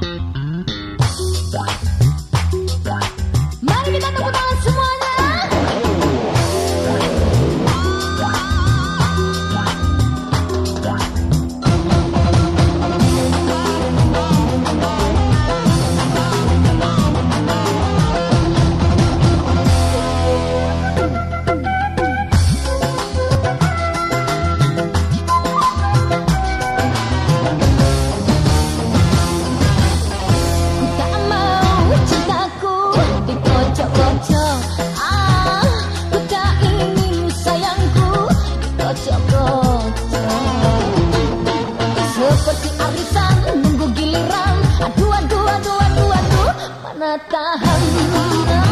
Bye. 大恨。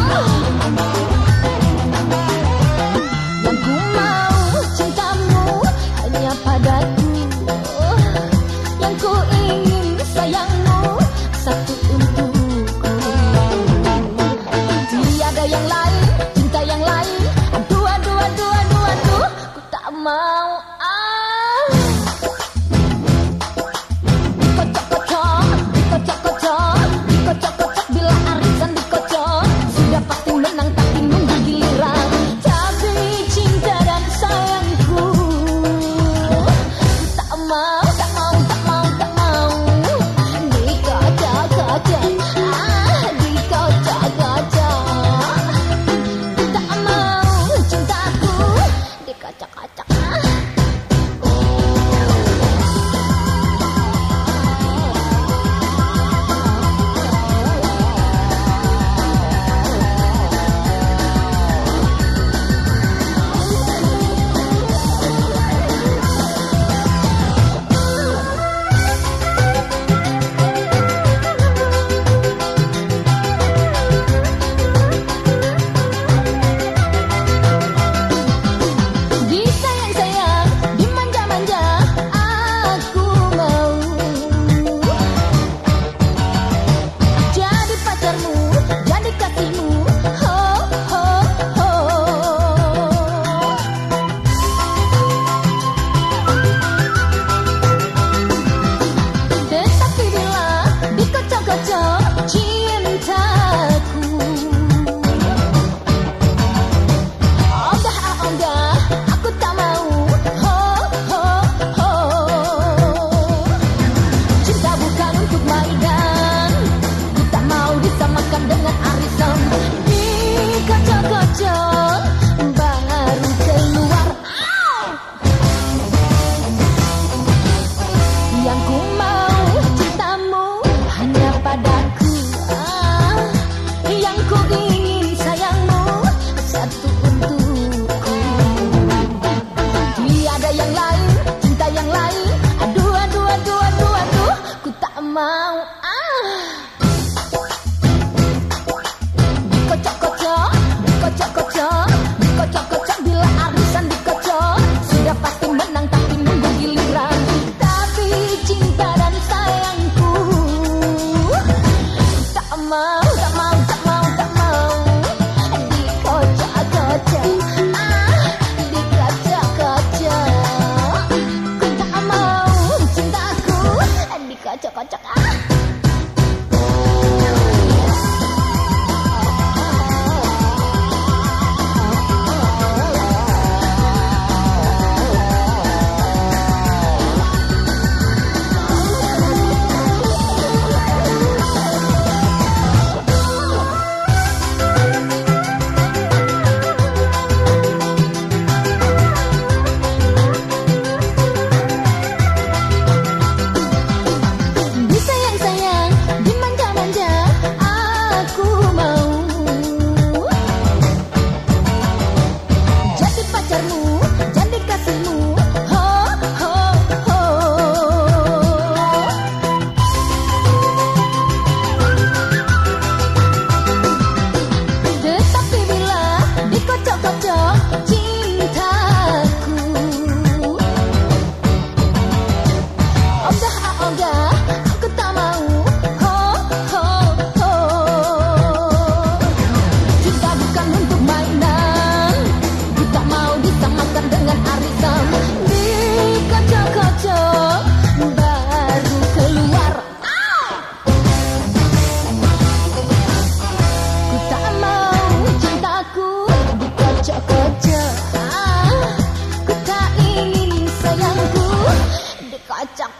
mau 嘎吱嘎吱嘎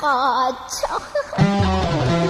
这个巧。